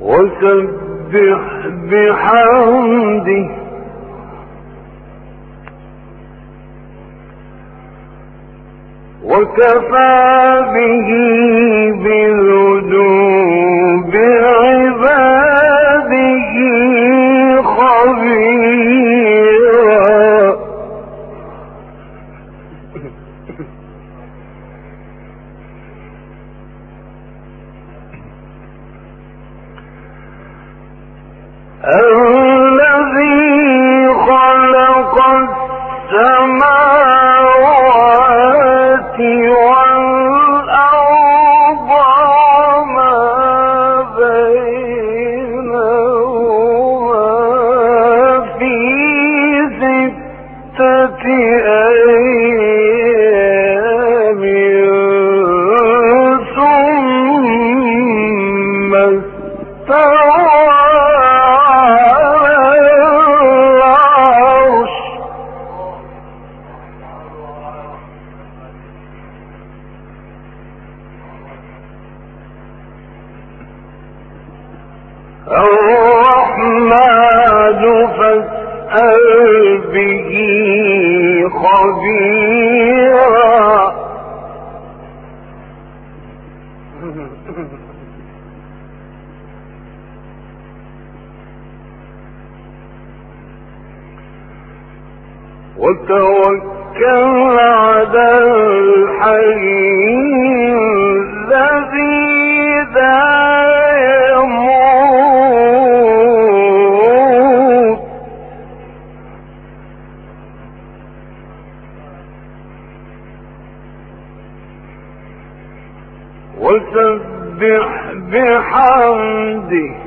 وسبح بحمده. وكفى به بالله أم الرحمن فاسأل به خبيرا. وتوكل وسبح بحمده.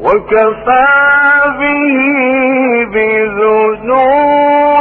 وكفى به بذنوب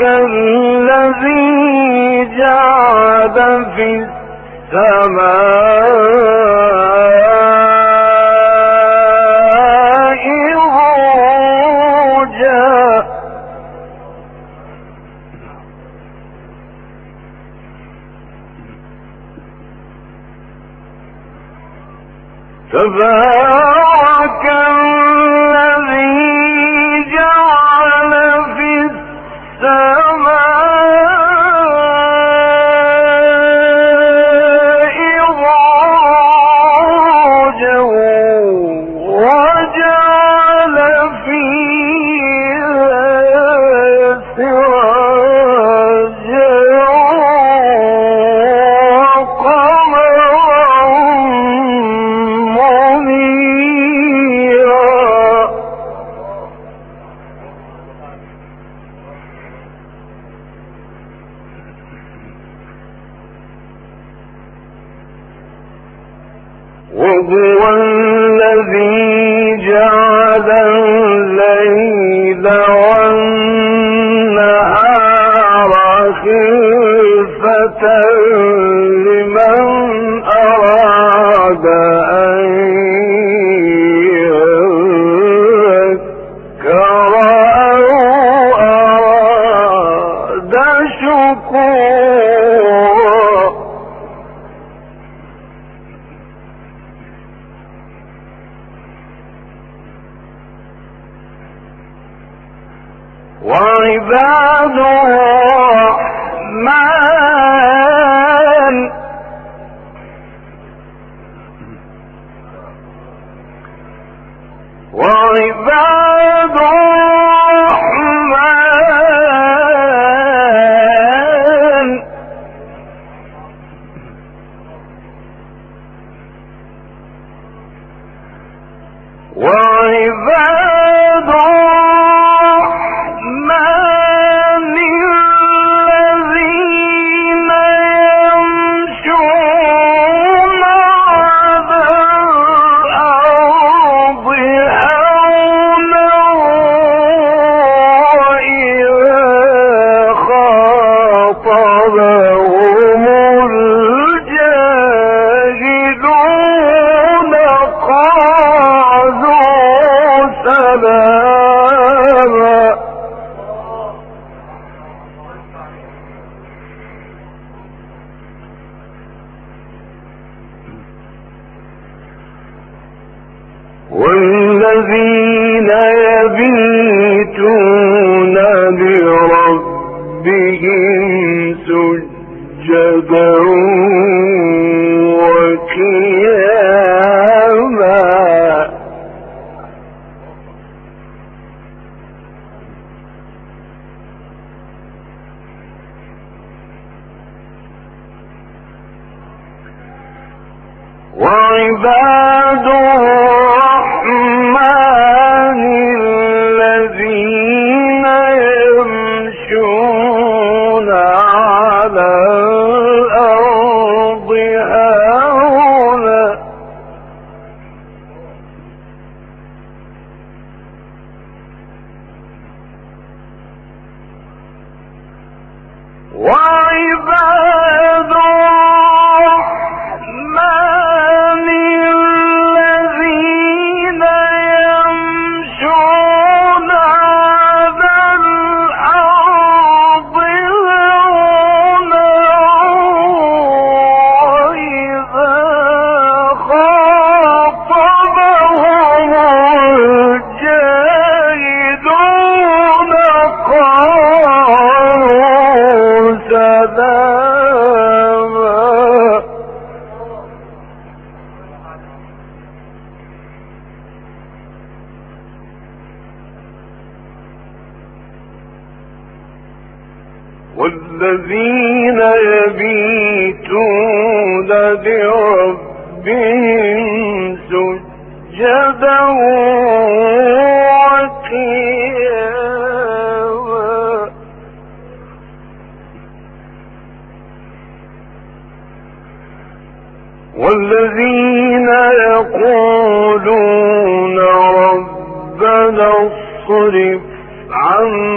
الذي جعل في السماء تبارك وهو الذي جعل وعباد الرحمن سجدا وقياما وعباد والذين يبيتون لربهم سجدا وقياما. والذين يقولون ربنا اصرف عنا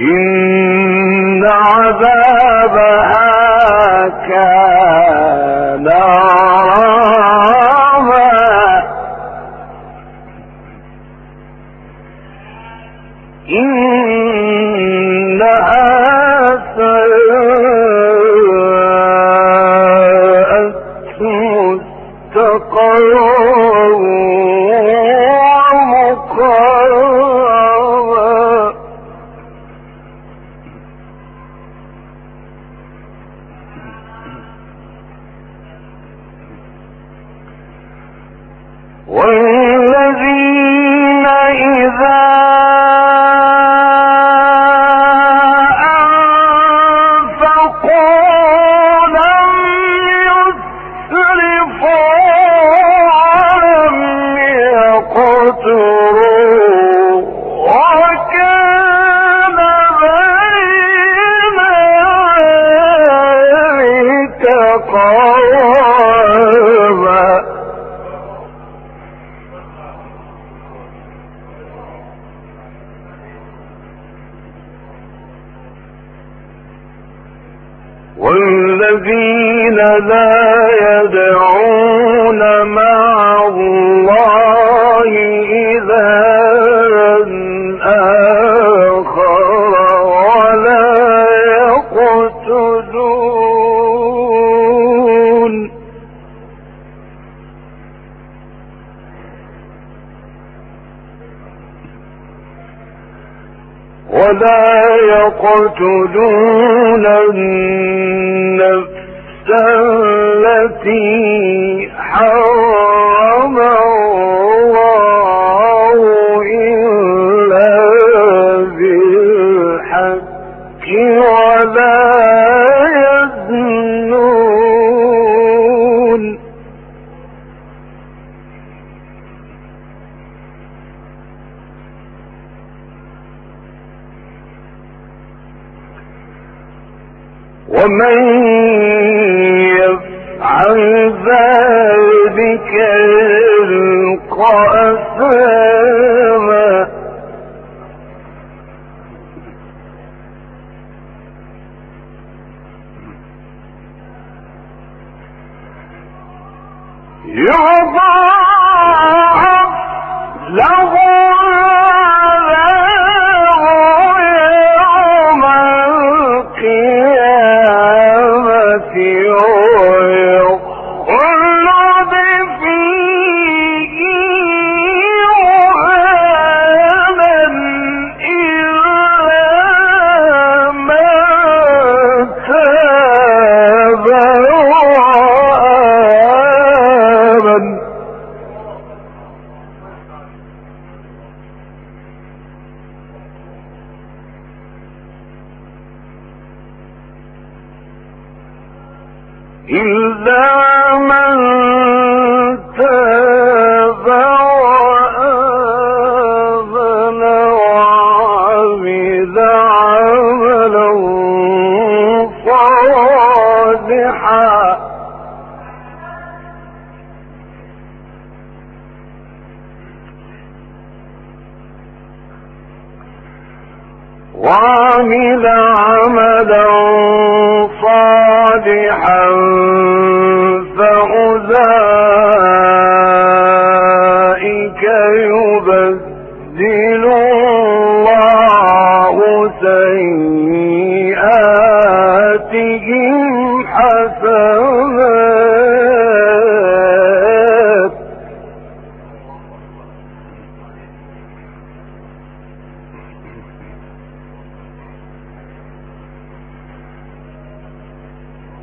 إن عذابها كان والذين لا تقتلون النفس التي حرمت You're all gone. إلا أولئك يبدل الله سيئاتهم حسنات.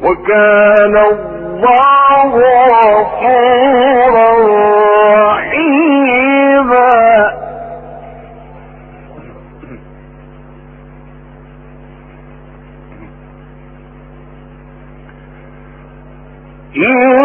وكان الله You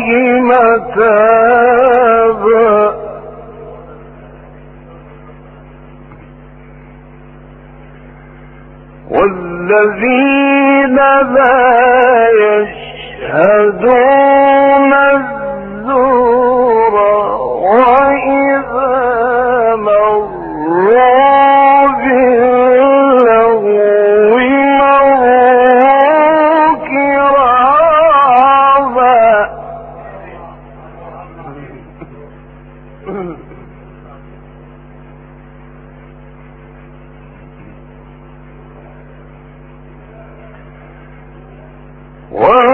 إبراهيم والذين لا يشهدون Well,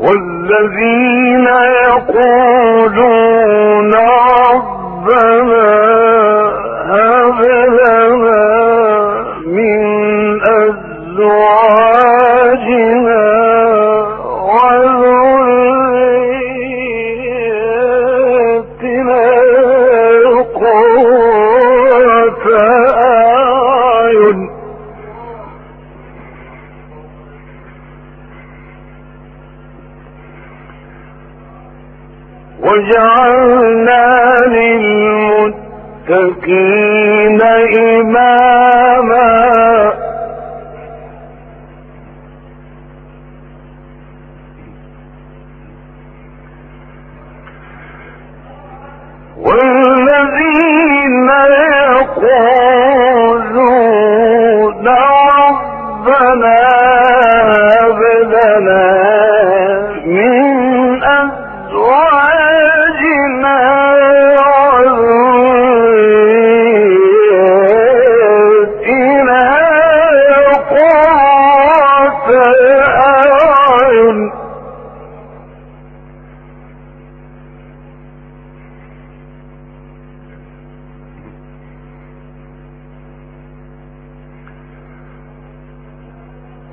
والذين يقولون ربنا إماما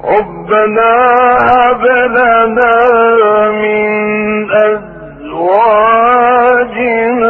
ربنا هب لنا من أزواجنا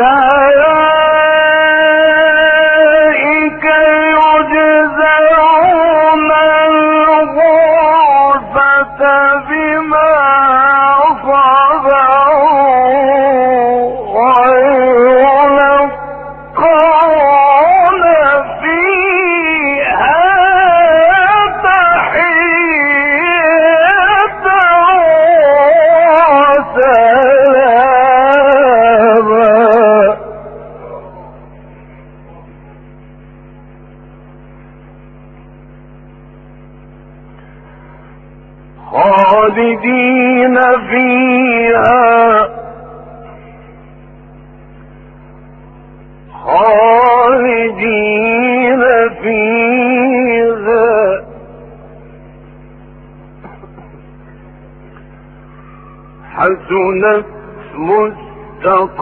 ذلك خالدين فيها. خالدين فيها. حسنت مستقى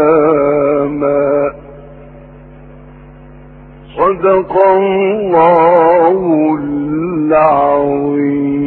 صدق الله العظيم.